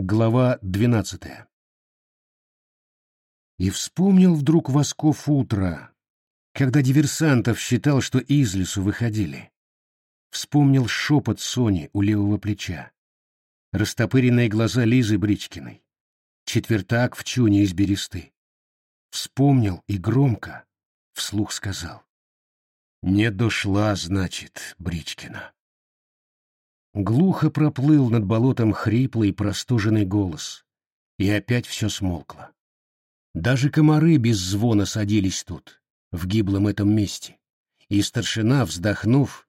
Глава двенадцатая. И вспомнил вдруг Восков утро, когда диверсантов считал, что из лесу выходили. Вспомнил шепот Сони у левого плеча, растопыренные глаза Лизы Бричкиной, четвертак в чуне из бересты. Вспомнил и громко, вслух сказал. «Не дошла, значит, Бричкина». Глухо проплыл над болотом хриплый простуженный голос, и опять все смолкло. Даже комары без звона садились тут, в гиблом этом месте, и старшина, вздохнув,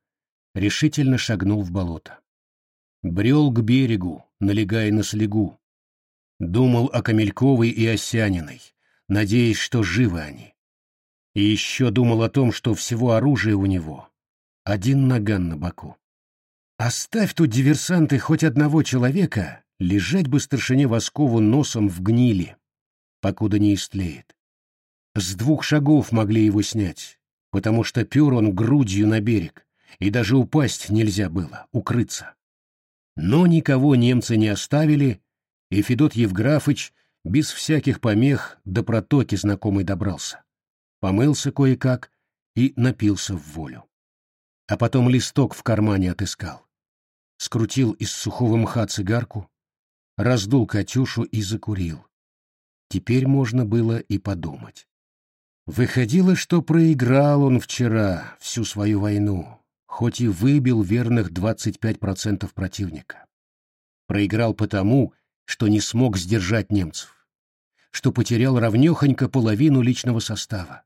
решительно шагнул в болото. Брел к берегу, налегая на слегу. Думал о Камельковой и Осяниной, надеясь, что живы они. И еще думал о том, что всего оружия у него — один наган на боку. Оставь тут диверсанты хоть одного человека, лежать бы старшине Воскову носом в гнили, покуда не истлеет. С двух шагов могли его снять, потому что пер он грудью на берег, и даже упасть нельзя было, укрыться. Но никого немцы не оставили, и Федот Евграфыч без всяких помех до протоки знакомый добрался. Помылся кое-как и напился в волю. А потом листок в кармане отыскал скрутил из сухого мха цигарку, раздул Катюшу и закурил. Теперь можно было и подумать. Выходило, что проиграл он вчера всю свою войну, хоть и выбил верных 25% противника. Проиграл потому, что не смог сдержать немцев, что потерял равнехонько половину личного состава,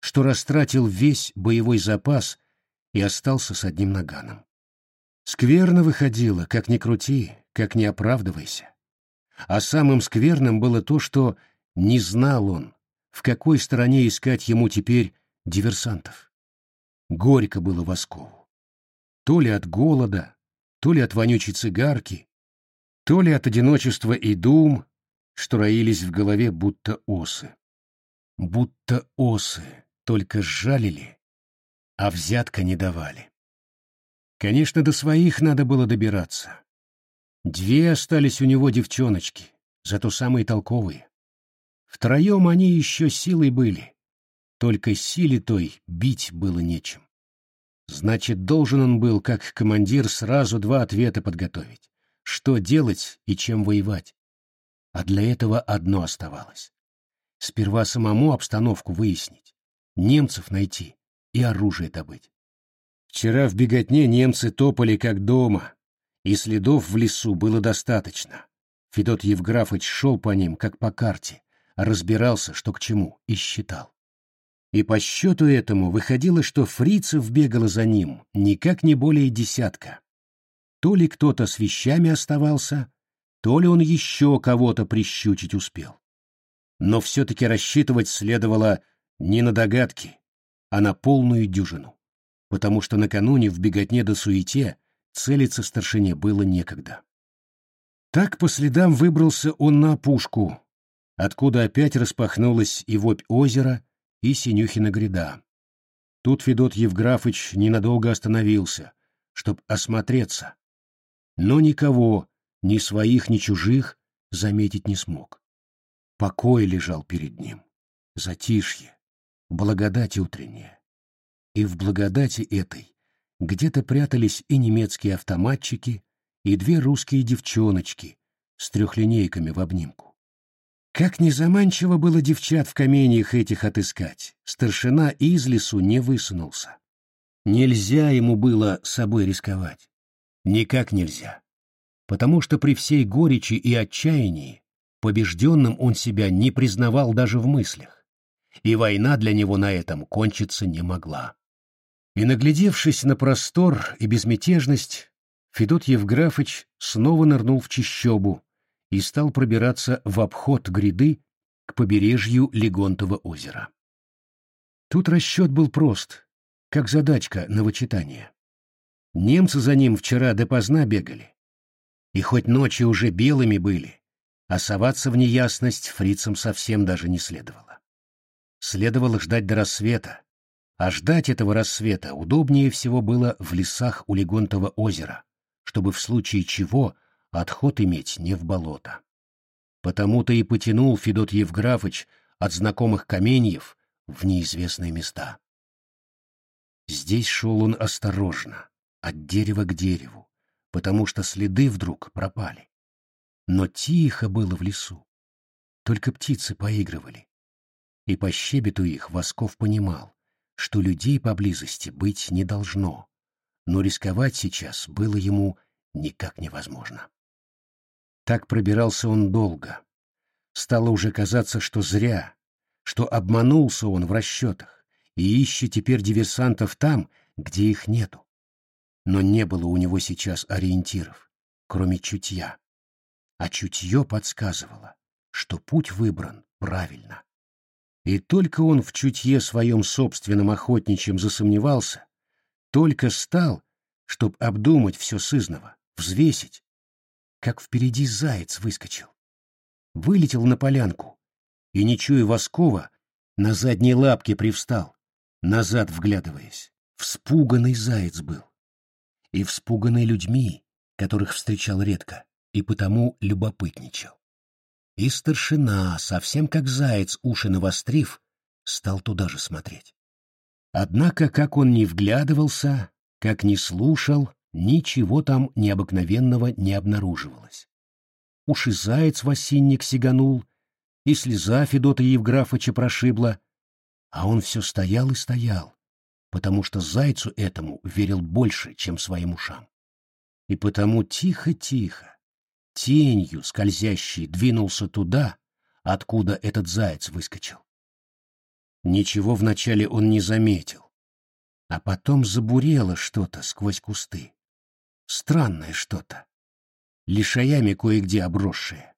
что растратил весь боевой запас и остался с одним наганом. Скверно выходило, как ни крути, как ни оправдывайся. А самым скверным было то, что не знал он, в какой стороне искать ему теперь диверсантов. Горько было Воскову. То ли от голода, то ли от вонючей цигарки, то ли от одиночества и дум, что роились в голове будто осы. Будто осы, только сжалили, а взятка не давали. Конечно, до своих надо было добираться. Две остались у него девчоночки, зато самые толковые. Втроем они еще силой были, только силе той бить было нечем. Значит, должен он был, как командир, сразу два ответа подготовить. Что делать и чем воевать. А для этого одно оставалось. Сперва самому обстановку выяснить, немцев найти и оружие добыть. Вчера в беготне немцы топали как дома, и следов в лесу было достаточно. Федот Евграфович шел по ним, как по карте, разбирался, что к чему, и считал. И по счету этому выходило, что фрицев бегало за ним никак не более десятка. То ли кто-то с вещами оставался, то ли он еще кого-то прищучить успел. Но все-таки рассчитывать следовало не на догадки, а на полную дюжину потому что накануне в беготне до суете целиться старшине было некогда. Так по следам выбрался он на опушку, откуда опять распахнулась и вопь озера, и Синюхина гряда. Тут Федот Евграфыч ненадолго остановился, чтоб осмотреться, но никого, ни своих, ни чужих, заметить не смог. Покой лежал перед ним, затишье, благодать утренняя и в благодати этой где-то прятались и немецкие автоматчики, и две русские девчоночки с трехлинейками в обнимку. Как незаманчиво было девчат в каменьях этих отыскать, старшина из лесу не высунулся. Нельзя ему было собой рисковать. Никак нельзя. Потому что при всей горечи и отчаянии побежденным он себя не признавал даже в мыслях. И война для него на этом кончиться не могла. И, наглядевшись на простор и безмятежность, Федот Евграфыч снова нырнул в чищобу и стал пробираться в обход гряды к побережью Легонтова озера. Тут расчет был прост, как задачка на вычитание. Немцы за ним вчера допоздна бегали. И хоть ночи уже белыми были, а соваться в неясность фрицам совсем даже не следовало. Следовало ждать до рассвета, а ждать этого рассвета удобнее всего было в лесах у Легонтова озера, чтобы в случае чего отход иметь не в болото. Потому-то и потянул Федот Евграфыч от знакомых каменьев в неизвестные места. Здесь шел он осторожно, от дерева к дереву, потому что следы вдруг пропали. Но тихо было в лесу. Только птицы поигрывали. И по щебету их Восков понимал, что людей поблизости быть не должно, но рисковать сейчас было ему никак невозможно. Так пробирался он долго. Стало уже казаться, что зря, что обманулся он в расчетах и ищет теперь диверсантов там, где их нету. Но не было у него сейчас ориентиров, кроме чутья. А чутье подсказывало, что путь выбран правильно. И только он в чутье своем собственном охотничьем засомневался, только стал, чтоб обдумать все сызново, взвесить, как впереди заяц выскочил. Вылетел на полянку и, не чуя Воскова, на задней лапке привстал, назад вглядываясь. Вспуганный заяц был. И вспуганный людьми, которых встречал редко, и потому любопытничал. И старшина, совсем как заяц, уши навострив, стал туда же смотреть. Однако, как он не вглядывался, как не слушал, ничего там необыкновенного не обнаруживалось. Уж и заяц в осинник сиганул, и слеза Федота Евграфыча прошибла, а он все стоял и стоял, потому что зайцу этому верил больше, чем своим ушам. И потому тихо-тихо, тенью скользящий двинулся туда, откуда этот заяц выскочил. Ничего вначале он не заметил, а потом забурело что-то сквозь кусты. Странное что-то, лишаями кое-где обросшее.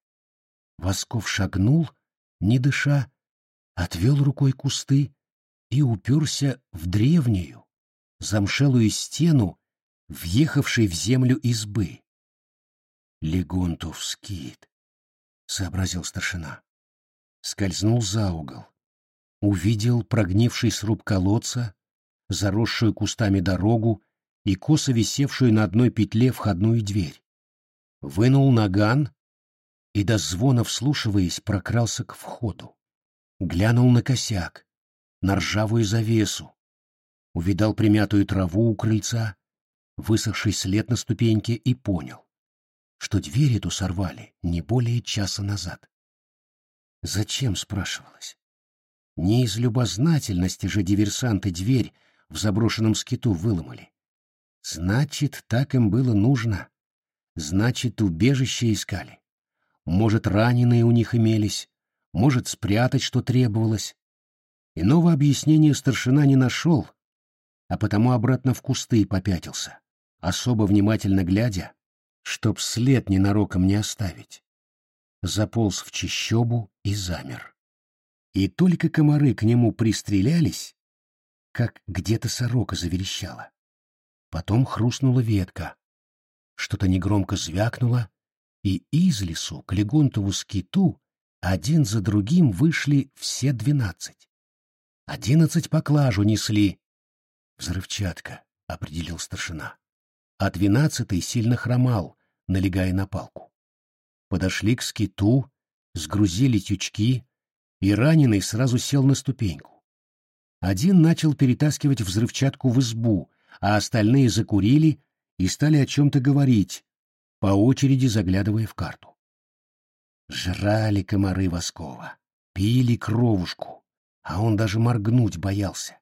Восков шагнул, не дыша, отвел рукой кусты и уперся в древнюю, замшелую стену, въехавшей в землю избы. Легонтов скит, сообразил старшина. Скользнул за угол. Увидел прогнивший сруб колодца, заросшую кустами дорогу и косо висевшую на одной петле входную дверь. Вынул наган и до звона вслушиваясь прокрался к входу. Глянул на косяк, на ржавую завесу, увидал примятую траву у крыльца, высохший след на ступеньке и понял что дверь эту сорвали не более часа назад. Зачем, спрашивалось? Не из любознательности же диверсанты дверь в заброшенном скиту выломали. Значит, так им было нужно. Значит, убежище искали. Может, раненые у них имелись, может, спрятать, что требовалось. Иного объяснения старшина не нашел, а потому обратно в кусты попятился, особо внимательно глядя, чтоб след ненароком не оставить. Заполз в чищобу и замер. И только комары к нему пристрелялись, как где-то сорока заверещала. Потом хрустнула ветка. Что-то негромко звякнуло, и из лесу к Легонтову скиту один за другим вышли все двенадцать. Одиннадцать поклажу несли. Взрывчатка, — определил старшина а двенадцатый сильно хромал, налегая на палку. Подошли к скиту, сгрузили тючки, и раненый сразу сел на ступеньку. Один начал перетаскивать взрывчатку в избу, а остальные закурили и стали о чем-то говорить, по очереди заглядывая в карту. Жрали комары Воскова, пили кровушку, а он даже моргнуть боялся.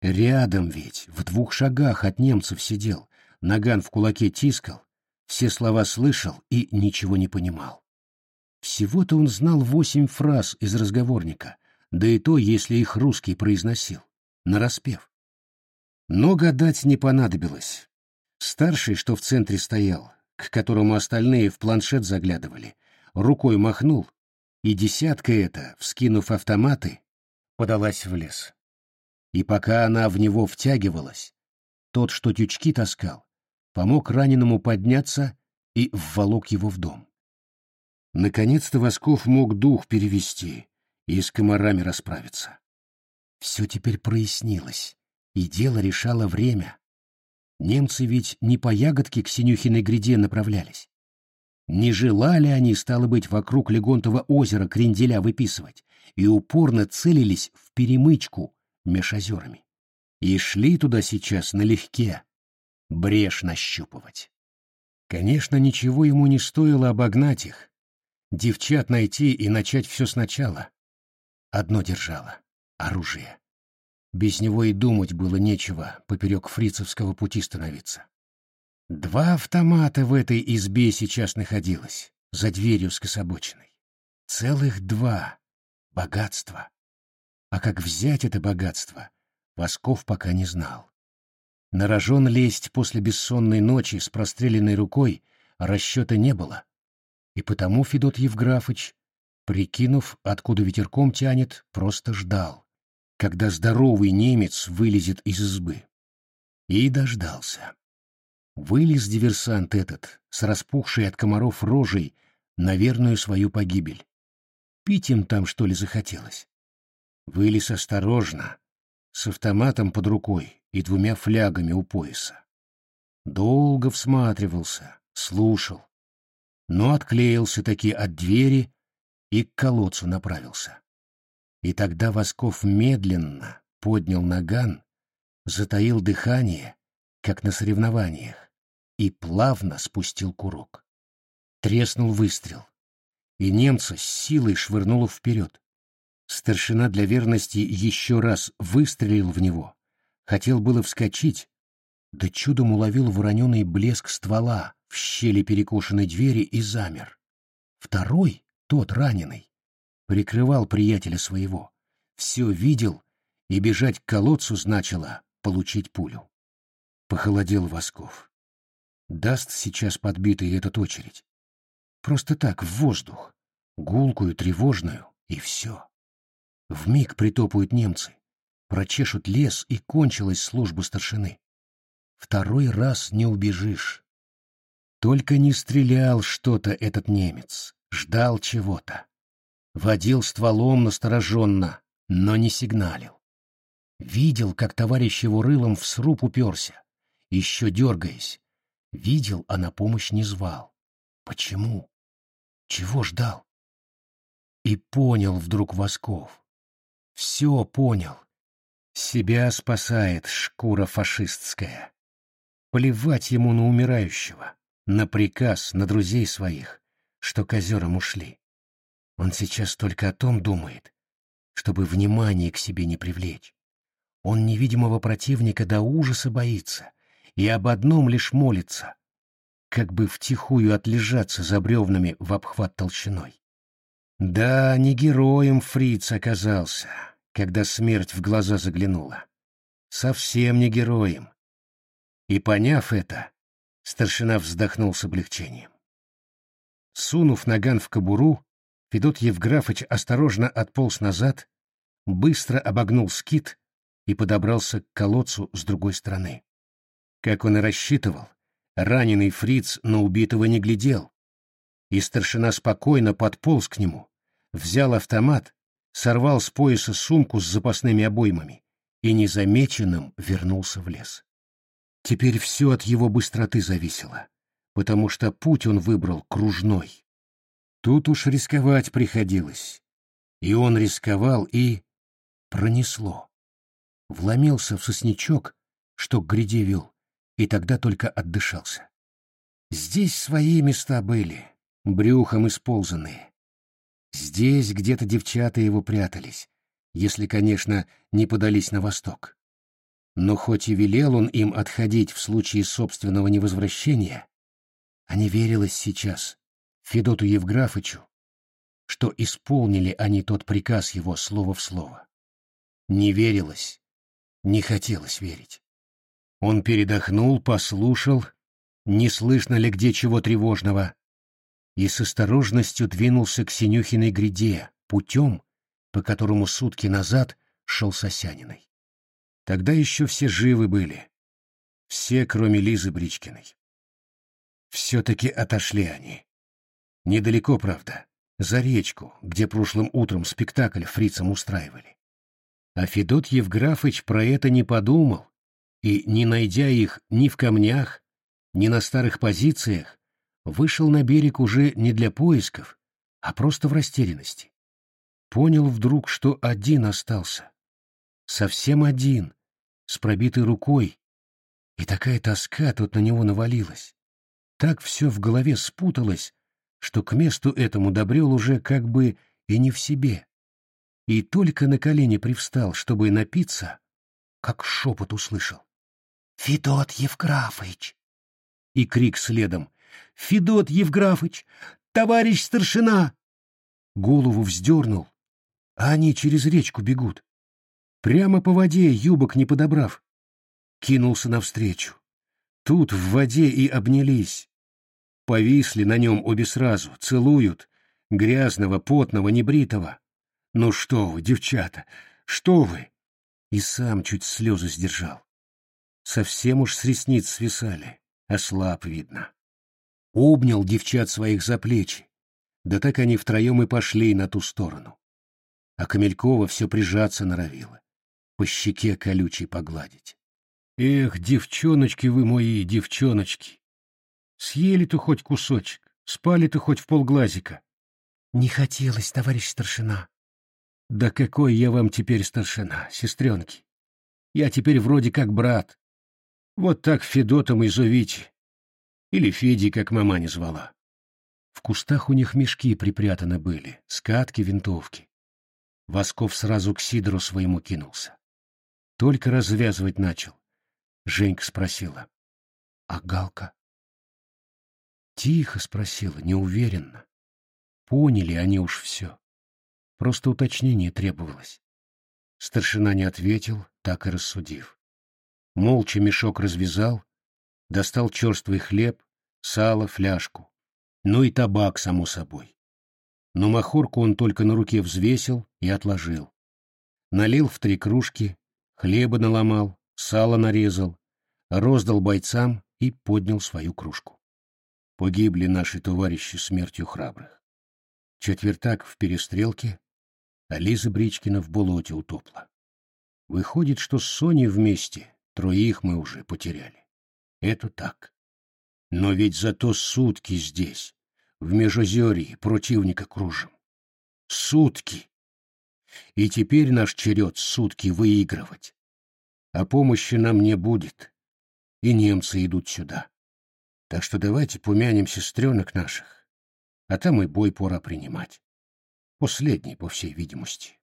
Рядом ведь, в двух шагах от немцев сидел, Наган в кулаке тискал, все слова слышал и ничего не понимал. Всего-то он знал восемь фраз из разговорника, да и то, если их русский произносил, нараспев. Но гадать не понадобилось. Старший, что в центре стоял, к которому остальные в планшет заглядывали, рукой махнул, и десятка эта, вскинув автоматы, подалась в лес. И пока она в него втягивалась, тот, что тючки таскал, помог раненому подняться и вволок его в дом. Наконец-то Восков мог дух перевести и с комарами расправиться. Все теперь прояснилось, и дело решало время. Немцы ведь не по ягодке к Синюхиной гряде направлялись. Не желали они, стало быть, вокруг Легонтова озера кренделя выписывать, и упорно целились в перемычку меж озерами. И шли туда сейчас налегке, брешь нащупывать. Конечно, ничего ему не стоило обогнать их, девчат найти и начать все сначала. Одно держало — оружие. Без него и думать было нечего поперек фрицевского пути становиться. Два автомата в этой избе сейчас находилось, за дверью скособоченной. Целых два. Богатство. А как взять это богатство, Восков пока не знал. На рожон лезть после бессонной ночи с простреленной рукой расчета не было. И потому Федот Евграфыч, прикинув, откуда ветерком тянет, просто ждал, когда здоровый немец вылезет из избы. И дождался. Вылез диверсант этот, с распухшей от комаров рожей, на верную свою погибель. Пить им там, что ли, захотелось. Вылез осторожно, с автоматом под рукой и двумя флягами у пояса. Долго всматривался, слушал, но отклеился таки от двери и к колодцу направился. И тогда Восков медленно поднял наган, затаил дыхание как на соревнованиях, и плавно спустил курок. Треснул выстрел, и немца с силой швырнуло вперед. Старшина для верности еще раз выстрелил в него, хотел было вскочить, да чудом уловил вороненый блеск ствола в щели перекошенной двери и замер. Второй, тот раненый, прикрывал приятеля своего, все видел, и бежать к колодцу значило получить пулю. Похолодел Восков. Даст сейчас подбитый этот очередь. Просто так, в воздух. Гулкую, тревожную, и все. Вмиг притопают немцы. Прочешут лес, и кончилась служба старшины. Второй раз не убежишь. Только не стрелял что-то этот немец, ждал чего-то. Водил стволом настороженно, но не сигналил. Видел, как товарищ его рылом в сруб уперся, еще дергаясь. Видел, а на помощь не звал. Почему? Чего ждал? И понял вдруг Восков. Все понял. Себя спасает шкура фашистская. Плевать ему на умирающего, на приказ, на друзей своих, что к озерам ушли. Он сейчас только о том думает, чтобы внимание к себе не привлечь. Он невидимого противника до ужаса боится, и об одном лишь молится, как бы втихую отлежаться за бревнами в обхват толщиной. Да, не героем фриц оказался, когда смерть в глаза заглянула. Совсем не героем. И поняв это, старшина вздохнул с облегчением. Сунув наган в кобуру, Федот Евграфыч осторожно отполз назад, быстро обогнул скит и подобрался к колодцу с другой стороны. Как он и рассчитывал, раненый фриц на убитого не глядел, и старшина спокойно подполз к нему, взял автомат, сорвал с пояса сумку с запасными обоймами и незамеченным вернулся в лес. Теперь все от его быстроты зависело, потому что путь он выбрал кружной. Тут уж рисковать приходилось. И он рисковал, и... пронесло. Вломился в сосничок, что к гряде вел, и тогда только отдышался. Здесь свои места были, брюхом исползанные. Здесь где-то девчата его прятались, если, конечно, не подались на восток. Но хоть и велел он им отходить в случае собственного невозвращения, а не верилось сейчас Федоту Евграфычу, что исполнили они тот приказ его слово в слово. Не верилось, не хотелось верить. Он передохнул, послушал, не слышно ли где чего тревожного, и с осторожностью двинулся к Синюхиной гряде, путем, по которому сутки назад шел Сосяниной. Тогда еще все живы были. Все, кроме Лизы Бричкиной. Все-таки отошли они. Недалеко, правда, за речку, где прошлым утром спектакль фрицам устраивали. А Федот Евграфыч про это не подумал, и, не найдя их ни в камнях, ни на старых позициях, Вышел на берег уже не для поисков, а просто в растерянности. Понял вдруг, что один остался. Совсем один, с пробитой рукой, и такая тоска тут на него навалилась. Так все в голове спуталось, что к месту этому добрел уже как бы и не в себе. И только на колени привстал, чтобы напиться, как шепот услышал. «Федот Евграфыч!» И крик следом. «Федот Евграфыч! Товарищ старшина!» Голову вздернул, а они через речку бегут. Прямо по воде, юбок не подобрав. Кинулся навстречу. Тут в воде и обнялись. Повисли на нем обе сразу, целуют, грязного, потного, небритого. «Ну что вы, девчата, что вы?» И сам чуть слезы сдержал. Совсем уж с ресниц свисали, ослаб, видно. Обнял девчат своих за плечи, да так они втроем и пошли на ту сторону. А Камелькова все прижаться норовила, по щеке колючей погладить. Эх, девчоночки вы мои, девчоночки! Съели-то хоть кусочек, спали-то хоть в полглазика. Не хотелось, товарищ старшина. Да какой я вам теперь старшина, сестренки? Я теперь вроде как брат. Вот так Федотом и зовите. Или Феди, как мама не звала. В кустах у них мешки припрятаны были, скатки, винтовки. Восков сразу к Сидору своему кинулся. Только развязывать начал. Женька спросила. — А Галка? Тихо спросила, неуверенно. Поняли они уж все. Просто уточнение требовалось. Старшина не ответил, так и рассудив. Молча мешок развязал, достал черствый хлеб, сало, фляжку. Ну и табак, само собой. Но махорку он только на руке взвесил и отложил. Налил в три кружки, хлеба наломал, сало нарезал, роздал бойцам и поднял свою кружку. Погибли наши товарищи смертью храбрых. Четвертак в перестрелке, а Лиза Бричкина в болоте утопла. Выходит, что с Соней вместе троих мы уже потеряли. Это так. Но ведь зато сутки здесь, в Межозерье, противника кружим. Сутки! И теперь наш черед сутки выигрывать. А помощи нам не будет, и немцы идут сюда. Так что давайте помянем сестренок наших, а там и бой пора принимать. Последний, по всей видимости.